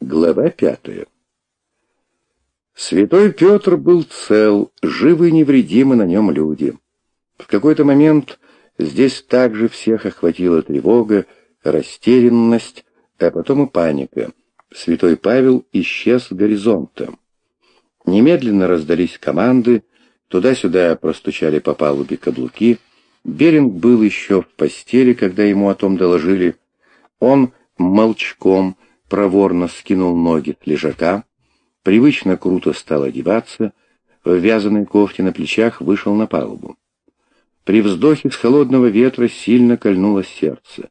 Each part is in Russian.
Глава пятая. Святой Петр был цел, живы и невредимы на нем люди. В какой-то момент здесь также всех охватила тревога, растерянность, а потом и паника. Святой Павел исчез с горизонта. Немедленно раздались команды, туда-сюда простучали по палубе каблуки. Беринг был еще в постели, когда ему о том доложили. Он молчком проворно скинул ноги лежака, привычно круто стал одеваться, в вязаной кофте на плечах вышел на палубу. При вздохе с холодного ветра сильно кольнуло сердце.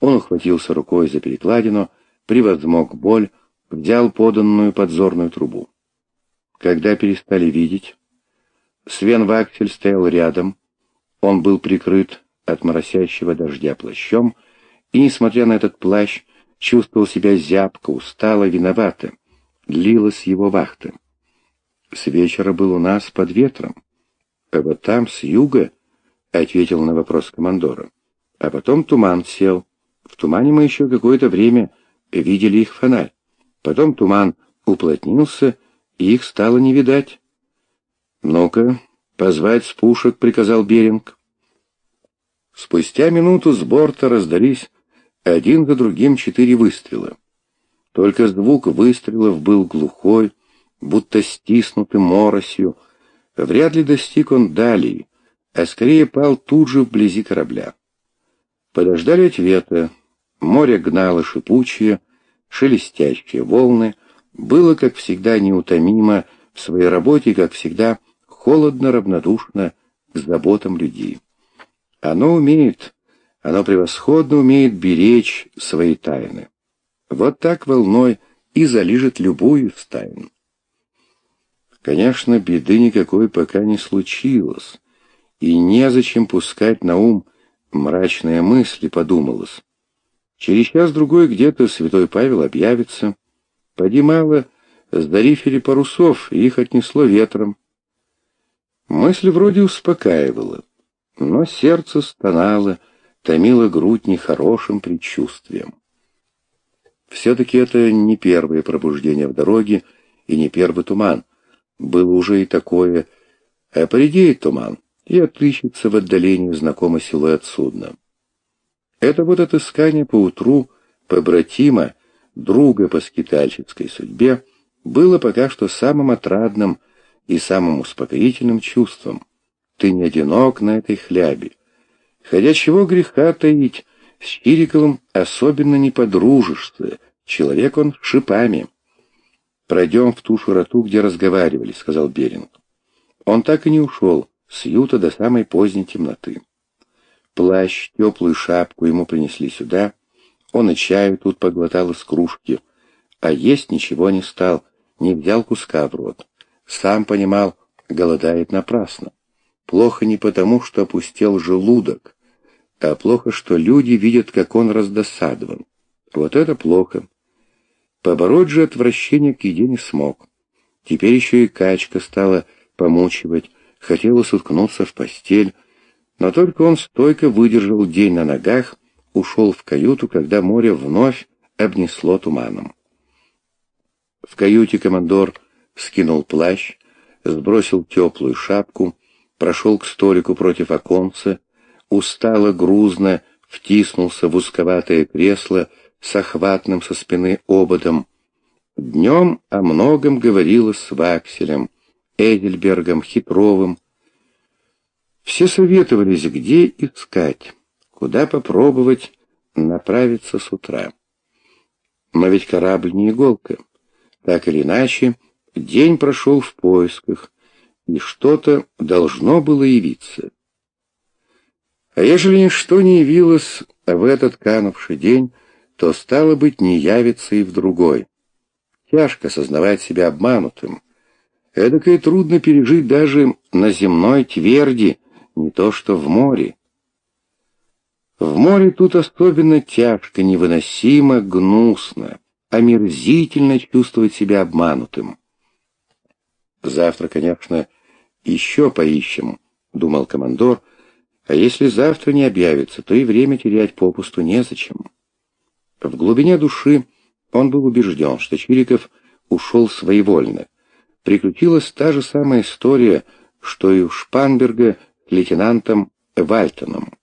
Он ухватился рукой за перекладину, превозмог боль, взял поданную подзорную трубу. Когда перестали видеть, Свен Ваксель стоял рядом, он был прикрыт от моросящего дождя плащом, и, несмотря на этот плащ, чувствовал себя зябко, устало, виновато. Длилась его вахта. С вечера был у нас под ветром. А вот там, с юга, — ответил на вопрос командора. А потом туман сел. В тумане мы еще какое-то время видели их фонарь. Потом туман уплотнился, и их стало не видать. «Ну-ка, позвать с пушек», — приказал Беринг. Спустя минуту с борта раздались один за другим четыре выстрела. Только звук выстрелов был глухой, будто стиснутый моросью. Вряд ли достиг он далее, а скорее пал тут же вблизи корабля. Подождали ответа. Море гнало шипучие, шелестящие волны. Было, как всегда, неутомимо в своей работе, как всегда, холодно равнодушно к заботам людей. Оно умеет оно превосходно умеет беречь свои тайны. Вот так волной и залижет любую из тайн. Конечно, беды никакой пока не случилось, и незачем пускать на ум мрачные мысли, подумалось. Через час-другой где-то святой Павел объявится. Поди мало, сдарифили парусов, и их отнесло ветром. Мысль вроде успокаивала, но сердце стонало, томила грудь нехорошим предчувствием. Все-таки это не первое пробуждение в дороге и не первый туман. Было уже и такое. А поредеет туман, и отыщется в отдалении знакомый силуэт судна. Это вот отыскание поутру побратима, друга по скитальческой судьбе, было пока что самым отрадным и самым успокоительным чувством. Ты не одинок на этой хлябе. Хотя чего греха таить, с Чириковым особенно не подружишься, человек он шипами. «Пройдем в ту широту, где разговаривали», — сказал Беринг. Он так и не ушел, с юта до самой поздней темноты. Плащ, теплую шапку ему принесли сюда. Он и чаю тут поглотал из кружки, а есть ничего не стал, не взял куска в рот. Сам понимал, голодает напрасно. Плохо не потому, что опустел желудок, а плохо, что люди видят, как он раздосадован. Вот это плохо. Побороть же отвращение к еде не смог. Теперь еще и качка стала помучивать, хотелось уткнуться в постель, но только он стойко выдержал день на ногах, ушел в каюту, когда море вновь обнесло туманом. В каюте командор скинул плащ, сбросил теплую шапку, прошел к столику против оконца, устало, грузно втиснулся в узковатое кресло с охватным со спины ободом. Днем о многом говорилось с Вакселем, Эдельбергом, Хитровым. Все советовались, где искать, куда попробовать направиться с утра. Но ведь корабль не иголка. Так или иначе, день прошел в поисках, и что-то должно было явиться. А ежели ничто не явилось в этот канувший день, то, стало быть, не явится и в другой. Тяжко сознавать себя обманутым. Эдакое трудно пережить даже на земной тверди, не то что в море. В море тут особенно тяжко, невыносимо, гнусно, омерзительно чувствовать себя обманутым. Завтра, конечно, еще поищем, — думал командор, — а если завтра не объявится, то и время терять попусту незачем. В глубине души Он был убежден, что Чириков ушел своевольно. Приключилась та же самая история, что и у Шпанберга с лейтенантом Вальтоном.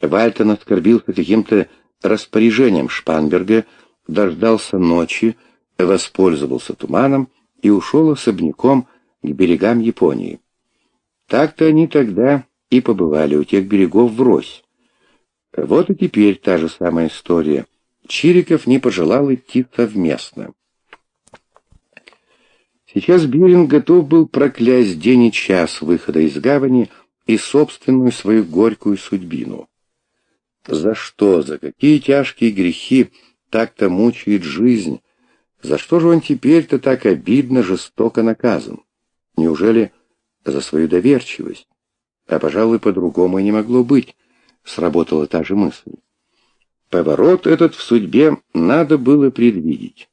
Вальтон оскорбился каким-то распоряжением Шпанберга, дождался ночи, воспользовался туманом и ушел особняком к берегам Японии. Так-то они тогда и побывали у тех берегов врозь. Вот и теперь та же самая история. Чириков не пожелал идти совместно. Сейчас Беринг готов был проклясть день и час выхода из гавани и собственную свою горькую судьбину. За что, за какие тяжкие грехи так-то мучает жизнь? За что же он теперь-то так обидно, жестоко наказан? Неужели за свою доверчивость? А, пожалуй, по-другому и не могло быть, сработала та же мысль. Поворот этот в судьбе надо было предвидеть.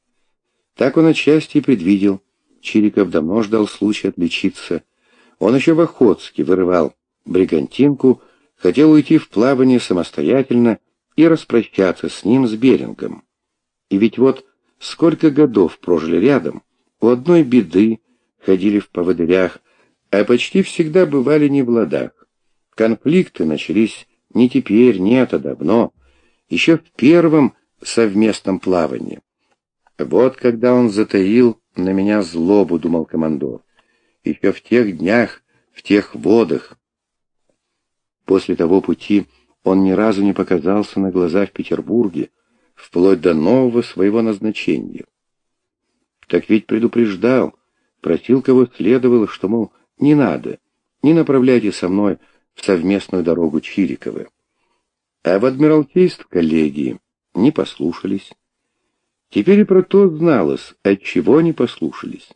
Так он отчасти и предвидел. Чириков давно ждал случая отличиться. Он еще в Охотске вырывал бригантинку, хотел уйти в плавание самостоятельно и распрощаться с ним, с Берингом. И ведь вот сколько годов прожили рядом, у одной беды ходили в поводырях, а почти всегда бывали не в ладах. Конфликты начались не теперь, нет, а давно, еще в первом совместном плавании. Вот когда он затаил на меня злобу, думал командор, еще в тех днях, в тех водах. После того пути он ни разу не показался на глаза в Петербурге, вплоть до нового своего назначения. Так ведь предупреждал, просил кого следовало, что, мол, не надо, не направляйте со мной в совместную дорогу Чириковы. А в Адмиралтейств коллегии не послушались. Теперь и про то зналось, от чего не послушались.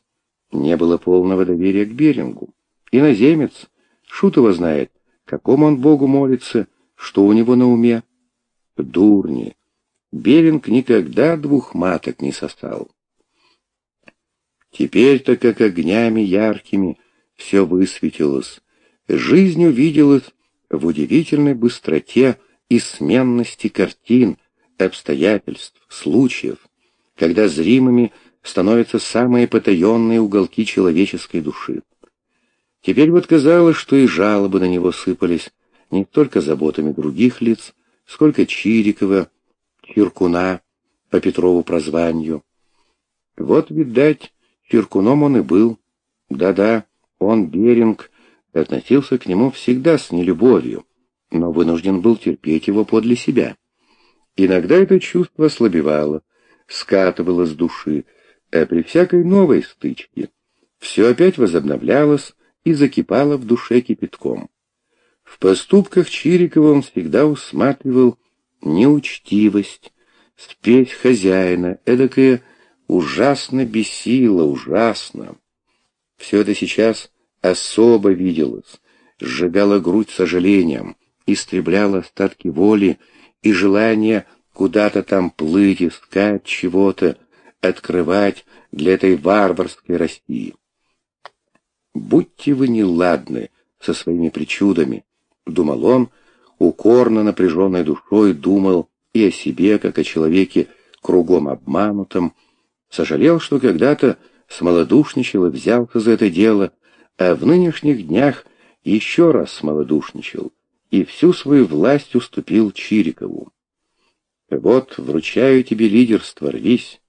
Не было полного доверия к Берингу. Иноземец, шут его знает, какому он Богу молится, что у него на уме. Дурни. Беринг никогда двух маток не сосал. Теперь-то, как огнями яркими, все высветилось. Жизнь увиделась в удивительной быстроте и сменности картин, обстоятельств, случаев, когда зримыми становятся самые потаенные уголки человеческой души. Теперь вот казалось, что и жалобы на него сыпались не только заботами других лиц, сколько Чирикова, Чиркуна по Петрову прозванию. Вот, видать, Чиркуном он и был. Да-да, он, Беринг, относился к нему всегда с нелюбовью, но вынужден был терпеть его подле себя. Иногда это чувство ослабевало, скатывало с души, а при всякой новой стычке все опять возобновлялось и закипало в душе кипятком. В поступках Чирикова он всегда усматривал неучтивость, спесь хозяина, эдакое ужасно бесило, ужасно. Все это сейчас особо виделось, сжигало грудь сожалением, истребляло остатки воли и желание куда-то там плыть, искать чего-то, открывать для этой варварской России. «Будьте вы неладны со своими причудами», — думал он, укорно напряженной душой думал и о себе, как о человеке кругом обманутом, сожалел, что когда-то смолодушничал и взялся за это дело, а в нынешних днях еще раз смолодушничал и всю свою власть уступил Чирикову. Вот, вручаю тебе лидерство, рвись.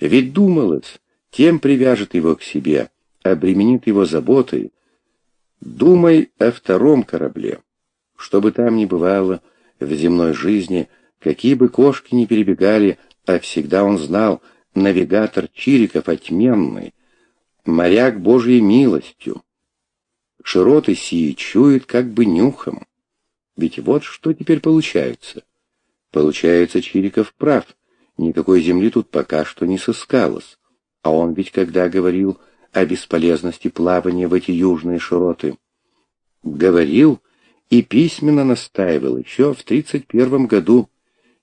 Ведь думалось, тем привяжет его к себе, обременит его заботой. Думай о втором корабле. Что бы там ни бывало в земной жизни, какие бы кошки ни перебегали, а всегда он знал, навигатор Чириков отменный, моряк Божьей милостью. Широты сии чует как бы нюхом. Ведь вот что теперь получается. Получается, Чириков прав, никакой земли тут пока что не сыскалось. А он ведь когда говорил о бесполезности плавания в эти южные широты, говорил и письменно настаивал еще в тридцать первом году.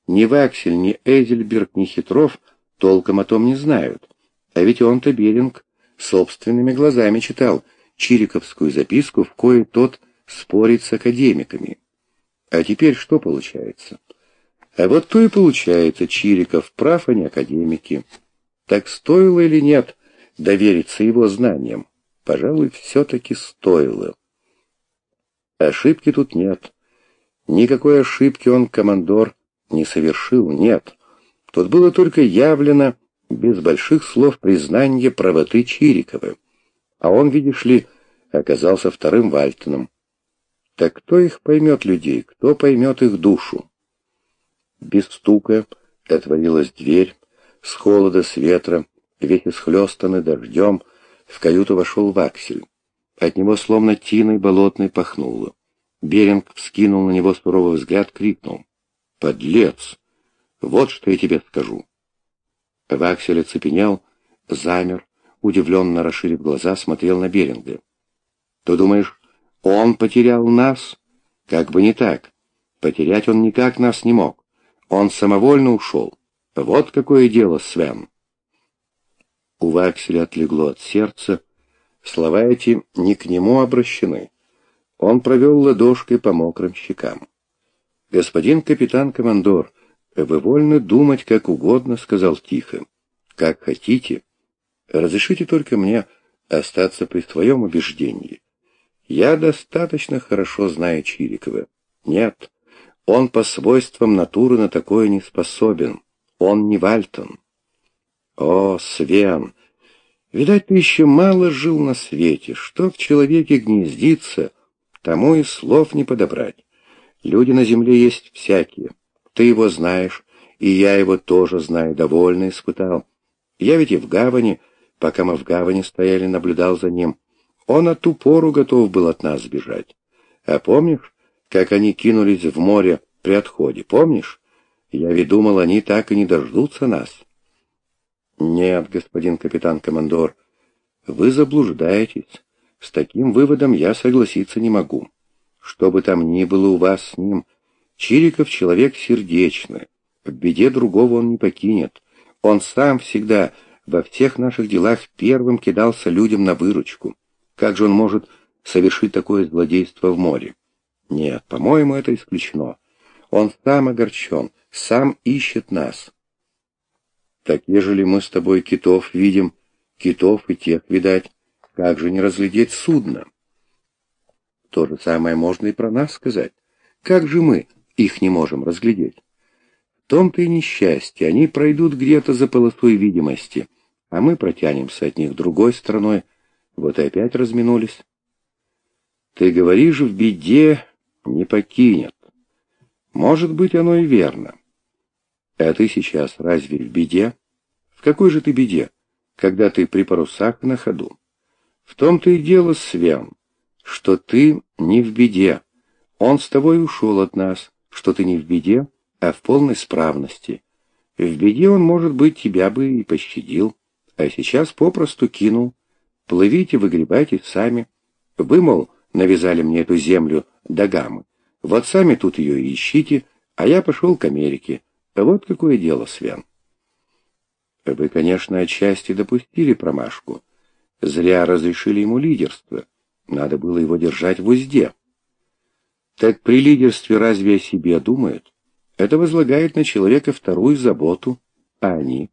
Ни Ваксель, ни Эзельберг, ни Хитров толком о том не знают. А ведь он-то Беринг собственными глазами читал Чириковскую записку, в кое тот спорит с академиками. А теперь что получается? А вот то и получается, Чириков прав, а не академики. Так стоило или нет довериться его знаниям? Пожалуй, все-таки стоило. Ошибки тут нет. Никакой ошибки он, командор, не совершил, нет. Тут было только явлено, без больших слов, признание правоты Чирикова. А он, видишь ли, оказался вторым Вальтоном. Так кто их поймет, людей, кто поймет их душу? Без стука отворилась дверь, с холода, с ветра, весь исхлестанный дождем, в каюту вошел Ваксель. От него словно тиной болотной пахнуло. Беринг вскинул на него суровый взгляд, крикнул. «Подлец! Вот что я тебе скажу!» Ваксель оцепенел, замер, удивленно расширив глаза, смотрел на Беринга. «Ты думаешь, он потерял нас? Как бы не так. Потерять он никак нас не мог. Он самовольно ушел. Вот какое дело, Свен!» У Вакселя отлегло от сердца. Слова эти не к нему обращены. Он провел ладошкой по мокрым щекам. «Господин капитан-командор, вы вольны думать как угодно», — сказал тихо. «Как хотите. Разрешите только мне остаться при своем убеждении. Я достаточно хорошо знаю Чирикова. Нет, он по свойствам натуры на такое не способен. Он не Вальтон». «О, Свен, видать, ты еще мало жил на свете. Что в человеке гнездится, тому и слов не подобрать. Люди на земле есть всякие. Ты его знаешь, и я его тоже знаю, довольно испытал. Я ведь и в гавани, пока мы в гавани стояли, наблюдал за ним. Он от ту пору готов был от нас сбежать. А помнишь, как они кинулись в море при отходе, помнишь? Я ведь думал, они так и не дождутся нас». «Нет, господин капитан-командор, вы заблуждаетесь. С таким выводом я согласиться не могу. Что бы там ни было у вас с ним, Чириков человек сердечный. В беде другого он не покинет. Он сам всегда во всех наших делах первым кидался людям на выручку. Как же он может совершить такое злодейство в море? Нет, по-моему, это исключено. Он сам огорчен, сам ищет нас. Так ежели мы с тобой китов видим, китов и тех видать, как же не разглядеть судно? То же самое можно и про нас сказать. Как же мы их не можем разглядеть? В том-то и несчастье, они пройдут где-то за полосой видимости, а мы протянемся от них другой стороной, вот и опять разминулись. Ты говоришь, в беде не покинет. Может быть, оно и верно. А ты сейчас разве в беде? В какой же ты беде, когда ты при парусах на ходу? В том-то и дело, Свен, что ты не в беде. Он с тобой ушел от нас, что ты не в беде, а в полной справности. В беде он, может быть, тебя бы и пощадил, а сейчас попросту кинул. Плывите, выгребайте сами. Вы, мол, навязали мне эту землю до гаммы. Вот сами тут ее и ищите, а я пошел к Америке. Вот какое дело, Свен. Вы, конечно, отчасти допустили промашку. Зря разрешили ему лидерство. Надо было его держать в узде. Так при лидерстве разве о себе думают? Это возлагает на человека вторую заботу, а они...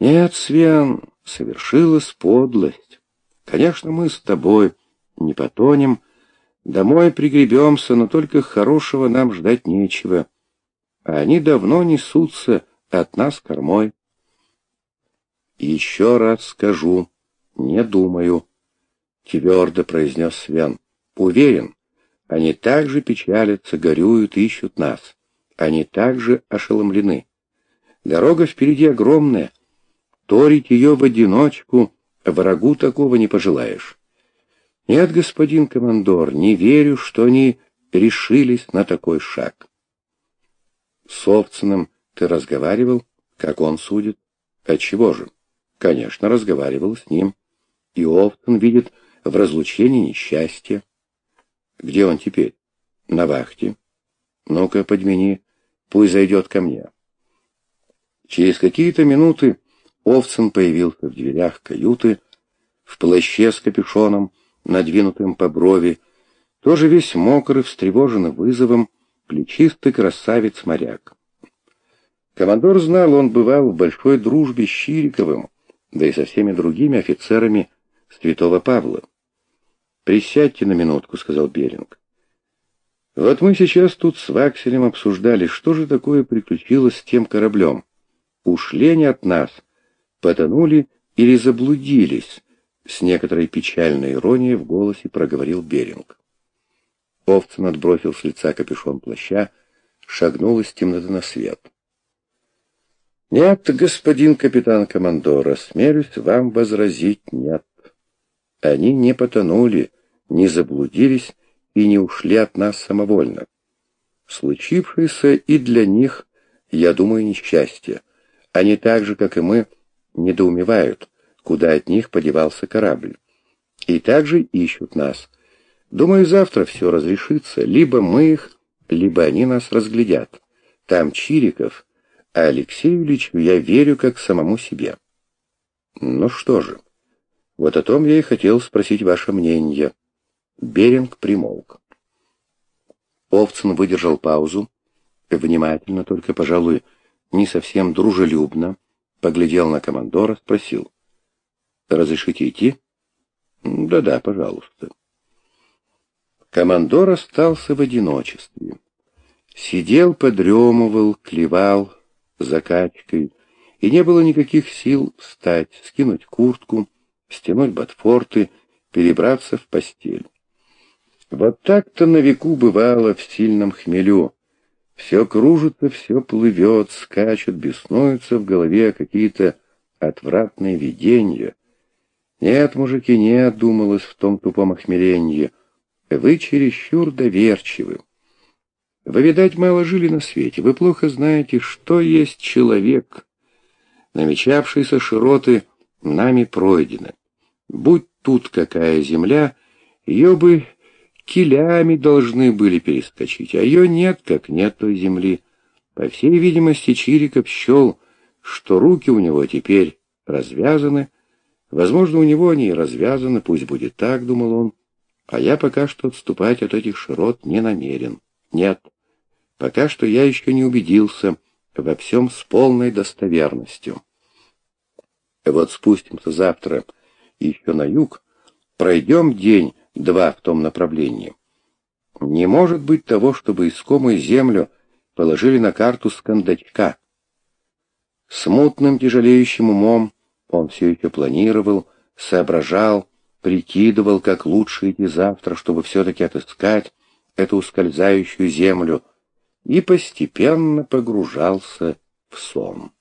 Нет, Свен, совершилась подлость. Конечно, мы с тобой не потонем, домой пригребемся, но только хорошего нам ждать нечего а они давно несутся от нас кормой. «Еще раз скажу, не думаю», — твердо произнес Свен. «Уверен, они также печалятся, горюют, ищут нас. Они также ошеломлены. Дорога впереди огромная. Торить ее в одиночку врагу такого не пожелаешь. Нет, господин командор, не верю, что они решились на такой шаг». С Овциным ты разговаривал, как он судит? Отчего же? Конечно, разговаривал с ним. И Овцин видит в разлучении несчастье. Где он теперь? На вахте. Ну-ка, подмени, пусть зайдет ко мне. Через какие-то минуты Овцин появился в дверях каюты, в плаще с капюшоном, надвинутым по брови, тоже весь мокрый, встревоженный вызовом, плечистый красавец-моряк. Командор знал, он бывал в большой дружбе с Чириковым, да и со всеми другими офицерами Святого Павла. «Присядьте на минутку», — сказал Беринг. «Вот мы сейчас тут с Вакселем обсуждали, что же такое приключилось с тем кораблем. Ушли они от нас, потонули или заблудились?» С некоторой печальной иронией в голосе проговорил Беринг. Овцин отбросил с лица капюшон плаща, шагнул из темноты на свет. «Нет, господин капитан-командор, осмелюсь вам возразить нет. Они не потонули, не заблудились и не ушли от нас самовольно. Случившееся и для них, я думаю, несчастье. Они так же, как и мы, недоумевают, куда от них подевался корабль. И также ищут нас. Думаю, завтра все разрешится. Либо мы их, либо они нас разглядят. Там Чириков, а Алексею Ильичу я верю как самому себе. Ну что же, вот о том я и хотел спросить ваше мнение. Беринг примолк. Овцин выдержал паузу, внимательно, только, пожалуй, не совсем дружелюбно, поглядел на командора, спросил. «Разрешите идти?» «Да-да, пожалуйста». Командор остался в одиночестве. Сидел, подремывал, клевал закачкой, и не было никаких сил встать, скинуть куртку, стянуть ботфорты, перебраться в постель. Вот так-то на веку бывало в сильном хмелю. Все кружится, все плывет, скачет, беснуются в голове какие-то отвратные видения. Нет, мужики, нет, думалось в том тупом охмеленье. Вы чересчур доверчивы. Вы, видать, мало жили на свете. Вы плохо знаете, что есть человек. Намечавшиеся широты нами пройдены. Будь тут какая земля, ее бы килями должны были перескочить, а ее нет, как нет той земли. По всей видимости, Чириков счел, что руки у него теперь развязаны. Возможно, у него они и развязаны, пусть будет так, думал он. А я пока что отступать от этих широт не намерен. Нет, пока что я еще не убедился во всем с полной достоверностью. Вот спустимся завтра еще на юг, пройдем день-два в том направлении. Не может быть того, чтобы искомую землю положили на карту с кондачка. Смутным тяжелеющим умом он все еще планировал, соображал, прикидывал, как лучше идти завтра, чтобы все-таки отыскать эту ускользающую землю, и постепенно погружался в сон.